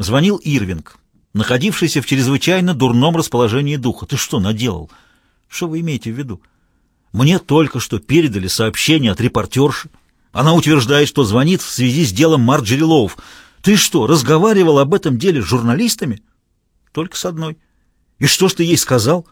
Звонил Ирвинг, находившийся в чрезвычайно дурном расположении духа. Ты что наделал? Что вы имеете в виду? Мне только что передали сообщение от репортерши. Она утверждает, что звонит в связи с делом Марджери Лоуф. Ты что, разговаривал об этом деле с журналистами? Только с одной. И что ж ты ей сказал?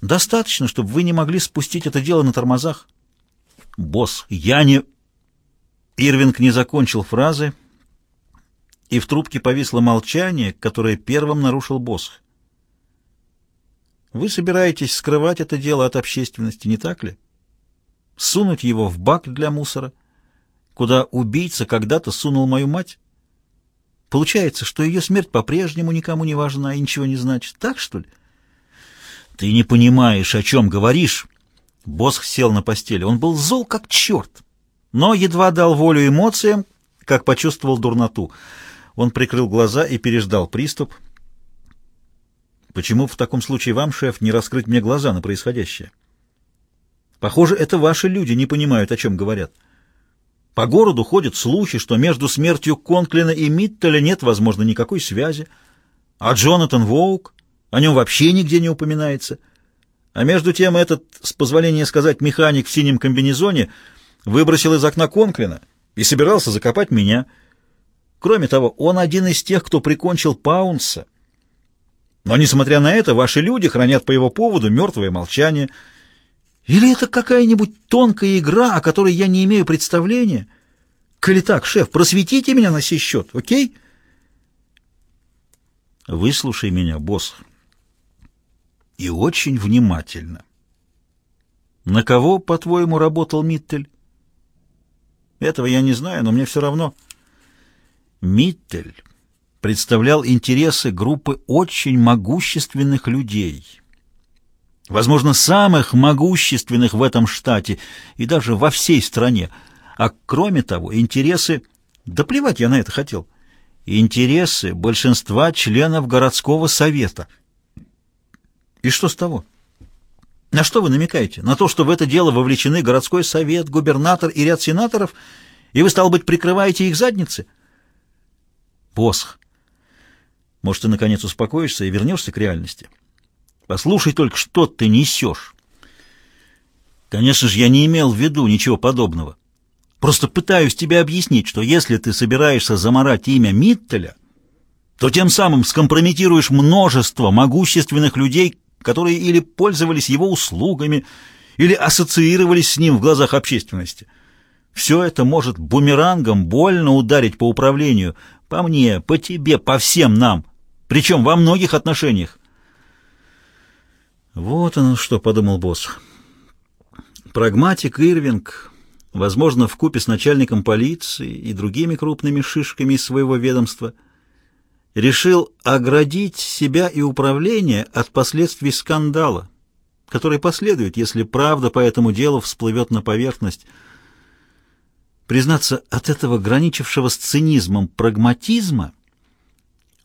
Достаточно, чтобы вы не могли спустить это дело на тормозах. Босс, я не... Ирвинг не закончил фразы, и в трубке повисло молчание, которое первым нарушил босс. Вы собираетесь скрывать это дело от общественности, не так ли? Сунуть его в бак для мусора, куда убийца когда-то сунул мою мать? Получается, что ее смерть по-прежнему никому не важна и ничего не значит. Так, что ли? Ты не понимаешь, о чем говоришь. Босх сел на постели. Он был зол как черт, но едва дал волю эмоциям, как почувствовал дурноту. Он прикрыл глаза и переждал приступ. Почему в таком случае вам, шеф, не раскрыть мне глаза на происходящее? Похоже, это ваши люди не понимают, о чем говорят. По городу ходят слухи, что между смертью Конклина и Миттеля нет, возможно, никакой связи. А Джонатан Воук, о нем вообще нигде не упоминается. А между тем этот, с позволения сказать, механик в синем комбинезоне выбросил из окна Конклина и собирался закопать меня. Кроме того, он один из тех, кто прикончил Паунса. Но, несмотря на это, ваши люди хранят по его поводу мертвое молчание. Или это какая-нибудь тонкая игра, о которой я не имею представления? Коли так, шеф, просветите меня на сей счет, окей? Выслушай меня, босс. И очень внимательно. На кого, по-твоему, работал Миттель? Этого я не знаю, но мне все равно. Миттель представлял интересы группы очень могущественных людей. Возможно, самых могущественных в этом штате и даже во всей стране. А кроме того, интересы... Да плевать я на это хотел. Интересы большинства членов городского совета. И что с того? На что вы намекаете? На то, что в это дело вовлечены городской совет, губернатор и ряд сенаторов, и вы, стало быть, прикрываете их задницы? Посх. Может, ты, наконец, успокоишься и вернешься к реальности? Послушай только, что ты несешь. Конечно же, я не имел в виду ничего подобного. Просто пытаюсь тебе объяснить, что если ты собираешься заморать имя Миттеля, то тем самым скомпрометируешь множество могущественных людей, которые или пользовались его услугами, или ассоциировались с ним в глазах общественности. Все это может бумерангом больно ударить по управлению, по мне, по тебе, по всем нам причем во многих отношениях. Вот оно что, подумал босс. Прагматик Ирвинг, возможно, в купе с начальником полиции и другими крупными шишками из своего ведомства, решил оградить себя и управление от последствий скандала, который последует, если правда по этому делу всплывет на поверхность. Признаться, от этого граничившего с цинизмом прагматизма –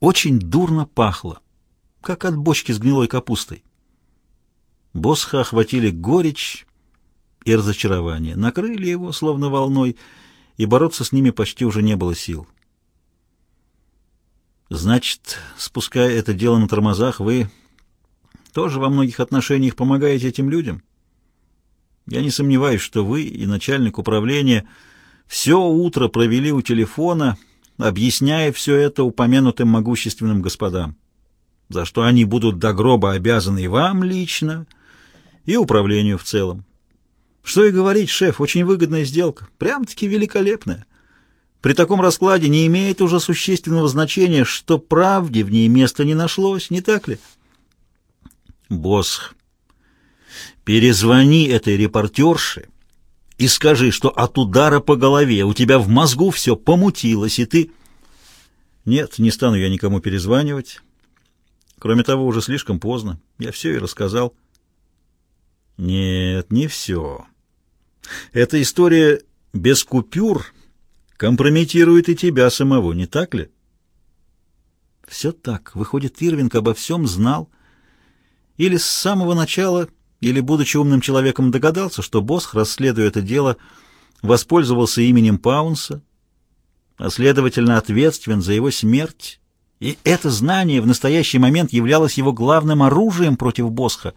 очень дурно пахло, как от бочки с гнилой капустой. Босха охватили горечь и разочарование, накрыли его, словно волной, и бороться с ними почти уже не было сил. Значит, спуская это дело на тормозах, вы тоже во многих отношениях помогаете этим людям? Я не сомневаюсь, что вы и начальник управления все утро провели у телефона, объясняя все это упомянутым могущественным господам, за что они будут до гроба обязаны и вам лично, и управлению в целом. Что и говорить, шеф, очень выгодная сделка, прям-таки великолепная. При таком раскладе не имеет уже существенного значения, что правде в ней места не нашлось, не так ли? Босх, перезвони этой репортерше и скажи, что от удара по голове у тебя в мозгу все помутилось, и ты... Нет, не стану я никому перезванивать. Кроме того, уже слишком поздно. Я все и рассказал. Нет, не все. Эта история без купюр компрометирует и тебя самого, не так ли? Все так. Выходит, Ирвинг обо всем знал. Или с самого начала или, будучи умным человеком, догадался, что Босх, расследуя это дело, воспользовался именем Паунса. а следовательно ответственен за его смерть, и это знание в настоящий момент являлось его главным оружием против Босха.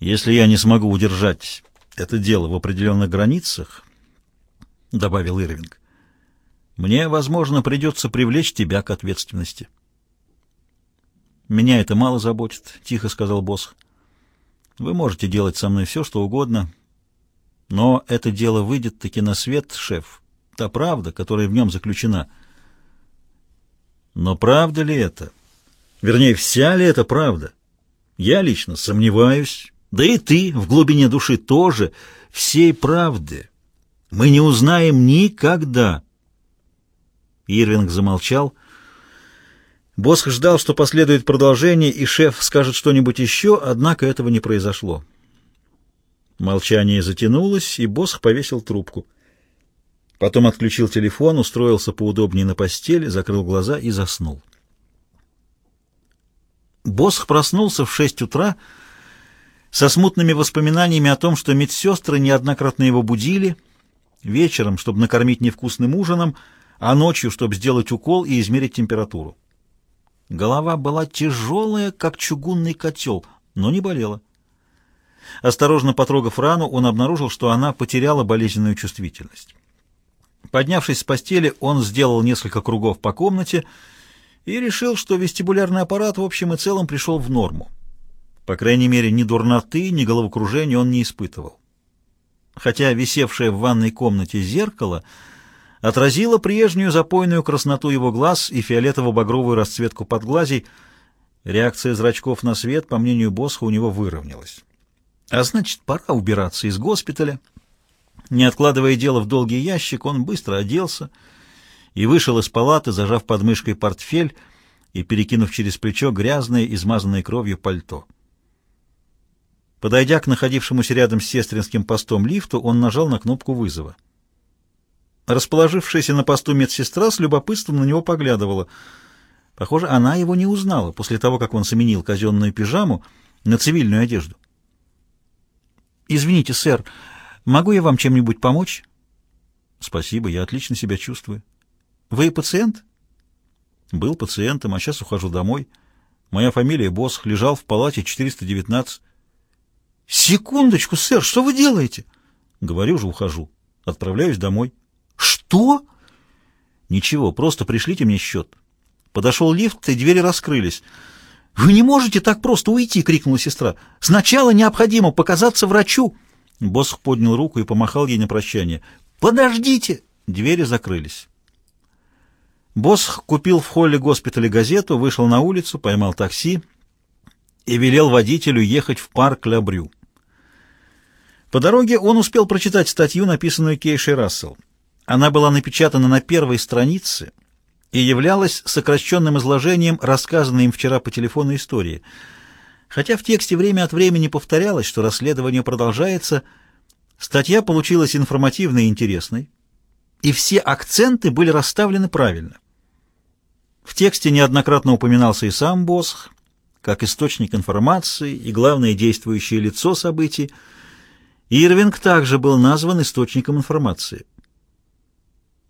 «Если я не смогу удержать это дело в определенных границах», — добавил Ирвинг, — «мне, возможно, придется привлечь тебя к ответственности». «Меня это мало заботит», — тихо сказал Босх. «Вы можете делать со мной все, что угодно, но это дело выйдет таки на свет, шеф, та правда, которая в нем заключена». Но правда ли это? Вернее, вся ли это правда? Я лично сомневаюсь, да и ты в глубине души тоже, всей правды. Мы не узнаем никогда. Ирвинг замолчал. Босх ждал, что последует продолжение, и шеф скажет что-нибудь еще, однако этого не произошло. Молчание затянулось, и Босх повесил трубку. Потом отключил телефон, устроился поудобнее на постели, закрыл глаза и заснул. Босх проснулся в шесть утра со смутными воспоминаниями о том, что медсестры неоднократно его будили, вечером, чтобы накормить невкусным ужином, а ночью, чтобы сделать укол и измерить температуру. Голова была тяжелая, как чугунный котел, но не болела. Осторожно потрогав рану, он обнаружил, что она потеряла болезненную чувствительность. Поднявшись с постели, он сделал несколько кругов по комнате и решил, что вестибулярный аппарат в общем и целом пришел в норму. По крайней мере, ни дурноты, ни головокружения он не испытывал. Хотя висевшее в ванной комнате зеркало отразило прежнюю запойную красноту его глаз и фиолетово-багровую расцветку подглазий, реакция зрачков на свет, по мнению Босха, у него выровнялась. А значит, пора убираться из госпиталя, не откладывая дело в долгий ящик, он быстро оделся и вышел из палаты, зажав под мышкой портфель и перекинув через плечо грязное, измазанное кровью пальто. Подойдя к находившемуся рядом с сестринским постом лифту, он нажал на кнопку вызова. Расположившаяся на посту медсестра с любопытством на него поглядывала. Похоже, она его не узнала после того, как он заменил казенную пижаму на цивильную одежду. «Извините, сэр, Могу я вам чем-нибудь помочь? Спасибо, я отлично себя чувствую. Вы пациент? Был пациентом, а сейчас ухожу домой. Моя фамилия Босх, лежал в палате 419. Секундочку, сэр, что вы делаете? Говорю же, ухожу. Отправляюсь домой. Что? Ничего, просто пришлите мне счет. Подошел лифт, и двери раскрылись. «Вы не можете так просто уйти!» — крикнула сестра. «Сначала необходимо показаться врачу!» Босх поднял руку и помахал ей на прощание. «Подождите!» Двери закрылись. Босх купил в холле госпиталя газету, вышел на улицу, поймал такси и велел водителю ехать в парк Лябрю. По дороге он успел прочитать статью, написанную Кейшей Рассел. Она была напечатана на первой странице и являлась сокращенным изложением рассказанной им вчера по телефону истории — Хотя в тексте время от времени повторялось, что расследование продолжается, статья получилась информативной и интересной, и все акценты были расставлены правильно. В тексте неоднократно упоминался и сам Босх, как источник информации и главное действующее лицо событий. Ирвинг также был назван источником информации.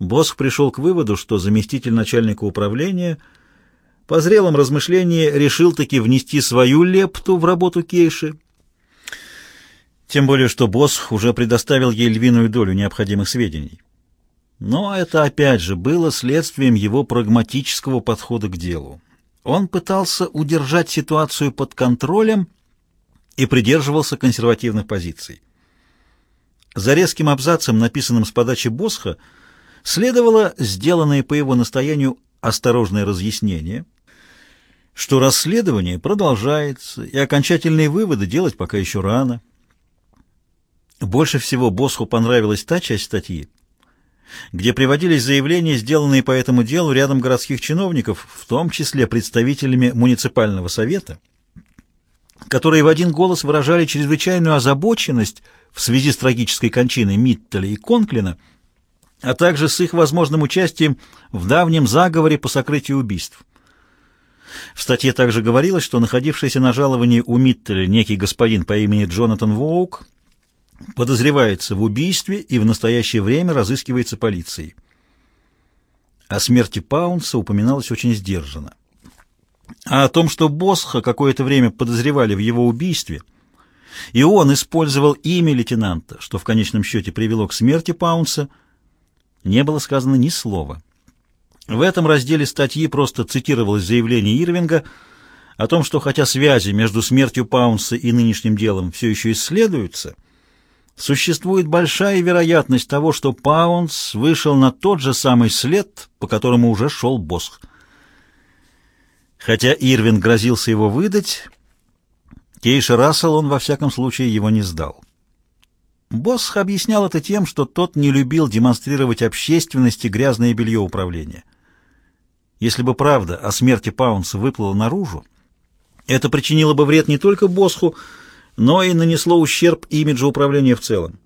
Босх пришел к выводу, что заместитель начальника управления – по зрелом размышлении решил таки внести свою лепту в работу Кейши. Тем более, что босс уже предоставил ей львиную долю необходимых сведений. Но это опять же было следствием его прагматического подхода к делу. Он пытался удержать ситуацию под контролем и придерживался консервативных позиций. За резким абзацем, написанным с подачи Босха, следовало сделанное по его настоянию осторожное разъяснение, что расследование продолжается, и окончательные выводы делать пока еще рано. Больше всего Босху понравилась та часть статьи, где приводились заявления, сделанные по этому делу рядом городских чиновников, в том числе представителями муниципального совета, которые в один голос выражали чрезвычайную озабоченность в связи с трагической кончиной Миттеля и Конклина, а также с их возможным участием в давнем заговоре по сокрытию убийств. В статье также говорилось, что находившийся на жаловании у Миттеля некий господин по имени Джонатан Воук подозревается в убийстве и в настоящее время разыскивается полицией. О смерти Паунса упоминалось очень сдержанно. А о том, что Босха какое-то время подозревали в его убийстве, и он использовал имя лейтенанта, что в конечном счете привело к смерти Паунса, не было сказано ни слова. В этом разделе статьи просто цитировалось заявление Ирвинга о том, что хотя связи между смертью Паунса и нынешним делом все еще исследуются, существует большая вероятность того, что Паунс вышел на тот же самый след, по которому уже шел Босх. Хотя Ирвин грозился его выдать, Кейша Рассел он во всяком случае его не сдал. Босх объяснял это тем, что тот не любил демонстрировать общественности грязное белье управления. Если бы правда о смерти Паунса выплыла наружу, это причинило бы вред не только Босху, но и нанесло ущерб имиджу управления в целом.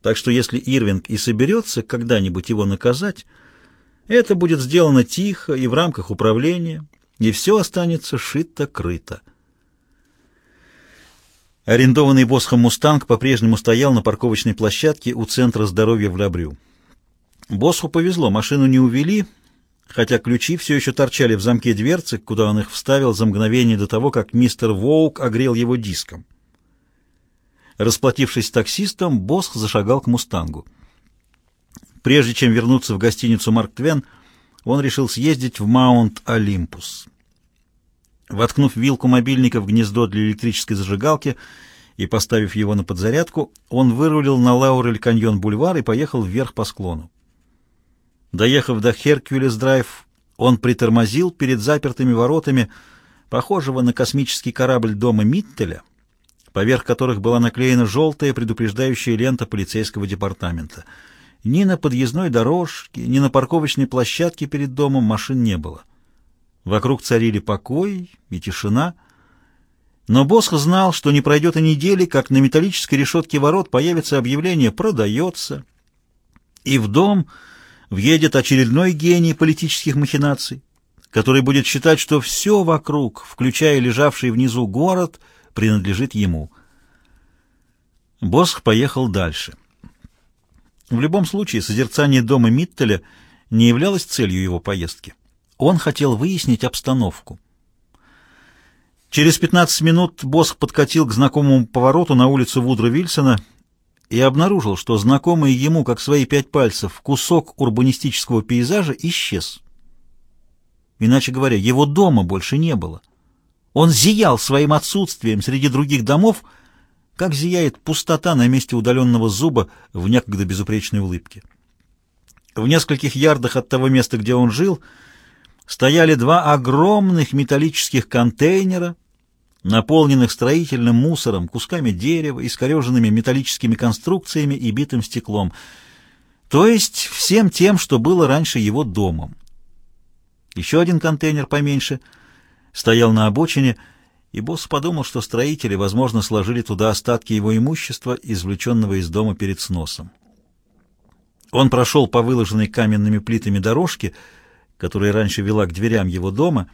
Так что если Ирвинг и соберется когда-нибудь его наказать, это будет сделано тихо и в рамках управления, и все останется шито-крыто. Арендованный Босхом «Мустанг» по-прежнему стоял на парковочной площадке у Центра здоровья в Лабрю. Босху повезло, машину не увели, хотя ключи все еще торчали в замке дверцы, куда он их вставил за мгновение до того, как мистер Воук огрел его диском. Расплатившись с таксистом, Босх зашагал к «Мустангу». Прежде чем вернуться в гостиницу «Марк Твен», он решил съездить в Маунт-Олимпус. Воткнув вилку мобильника в гнездо для электрической зажигалки и поставив его на подзарядку, он вырулил на Лаурель-каньон-бульвар и поехал вверх по склону. Доехав до Херкюлес-драйв, он притормозил перед запертыми воротами, похожего на космический корабль дома Миттеля, поверх которых была наклеена желтая предупреждающая лента полицейского департамента. Ни на подъездной дорожке, ни на парковочной площадке перед домом машин не было. Вокруг царили покой и тишина, но Босх знал, что не пройдет и недели, как на металлической решетке ворот появится объявление «Продается», и в дом въедет очередной гений политических махинаций, который будет считать, что все вокруг, включая лежавший внизу город, принадлежит ему. Босх поехал дальше. В любом случае, созерцание дома Миттеля не являлось целью его поездки. Он хотел выяснить обстановку. Через 15 минут Босх подкатил к знакомому повороту на улицу Вудро Вильсона и обнаружил, что знакомый ему, как свои пять пальцев, кусок урбанистического пейзажа исчез. Иначе говоря, его дома больше не было. Он зиял своим отсутствием среди других домов, как зияет пустота на месте удаленного зуба в некогда безупречной улыбке. В нескольких ярдах от того места, где он жил, стояли два огромных металлических контейнера, наполненных строительным мусором, кусками дерева, искореженными металлическими конструкциями и битым стеклом, то есть всем тем, что было раньше его домом. Еще один контейнер поменьше стоял на обочине, и босс подумал, что строители, возможно, сложили туда остатки его имущества, извлеченного из дома перед сносом. Он прошел по выложенной каменными плитами дорожке, которая раньше вела к дверям его дома,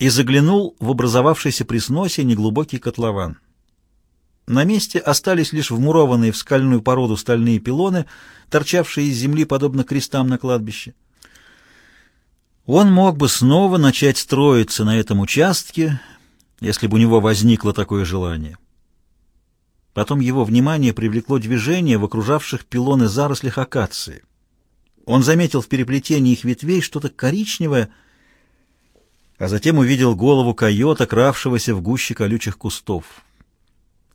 и заглянул в образовавшийся при сносе неглубокий котлован. На месте остались лишь вмурованные в скальную породу стальные пилоны, торчавшие из земли подобно крестам на кладбище. Он мог бы снова начать строиться на этом участке, если бы у него возникло такое желание. Потом его внимание привлекло движение в окружавших пилоны зарослях акации — он заметил в переплетении их ветвей что-то коричневое, а затем увидел голову койота, кравшегося в гуще колючих кустов.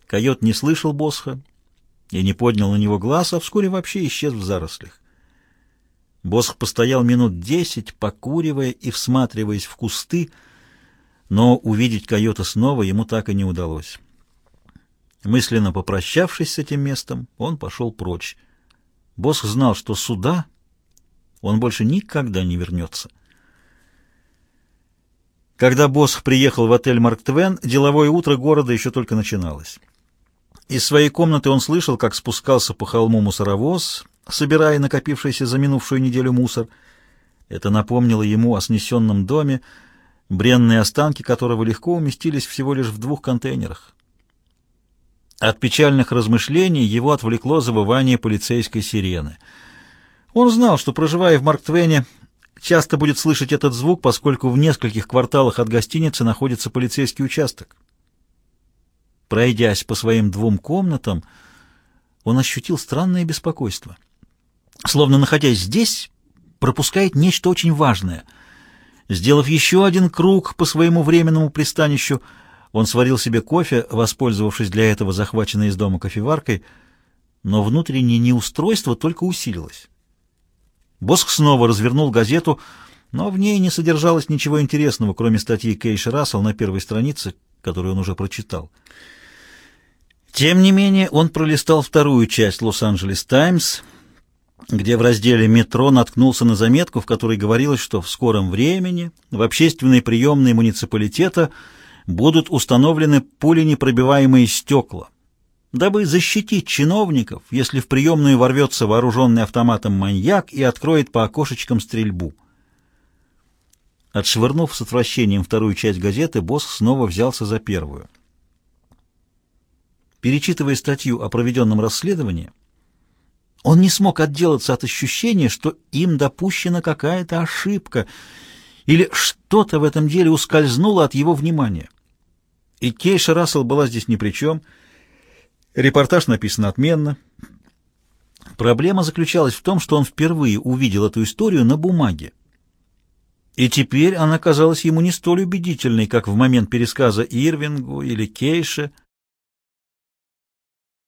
Койот не слышал Босха и не поднял на него глаз, а вскоре вообще исчез в зарослях. Босх постоял минут десять, покуривая и всматриваясь в кусты, но увидеть койота снова ему так и не удалось. Мысленно попрощавшись с этим местом, он пошел прочь. Босх знал, что суда он больше никогда не вернется. Когда Босх приехал в отель «Марк Твен», деловое утро города еще только начиналось. Из своей комнаты он слышал, как спускался по холму мусоровоз, собирая накопившийся за минувшую неделю мусор. Это напомнило ему о снесенном доме, бренные останки которого легко уместились всего лишь в двух контейнерах. От печальных размышлений его отвлекло завывание полицейской сирены — он знал, что, проживая в Марктвене, часто будет слышать этот звук, поскольку в нескольких кварталах от гостиницы находится полицейский участок. Пройдясь по своим двум комнатам, он ощутил странное беспокойство. Словно находясь здесь, пропускает нечто очень важное. Сделав еще один круг по своему временному пристанищу, он сварил себе кофе, воспользовавшись для этого захваченной из дома кофеваркой, но внутреннее неустройство только усилилось. Боск снова развернул газету, но в ней не содержалось ничего интересного, кроме статьи Кейша Рассел на первой странице, которую он уже прочитал. Тем не менее, он пролистал вторую часть «Лос-Анджелес Таймс», где в разделе «Метро» наткнулся на заметку, в которой говорилось, что в скором времени в общественной приемной муниципалитета будут установлены пуленепробиваемые стекла, дабы защитить чиновников, если в приемную ворвется вооруженный автоматом маньяк и откроет по окошечкам стрельбу. Отшвырнув с отвращением вторую часть газеты, босс снова взялся за первую. Перечитывая статью о проведенном расследовании, он не смог отделаться от ощущения, что им допущена какая-то ошибка или что-то в этом деле ускользнуло от его внимания. И Кейша Рассел была здесь ни при чем. Репортаж написан отменно. Проблема заключалась в том, что он впервые увидел эту историю на бумаге. И теперь она казалась ему не столь убедительной, как в момент пересказа Ирвингу или Кейше,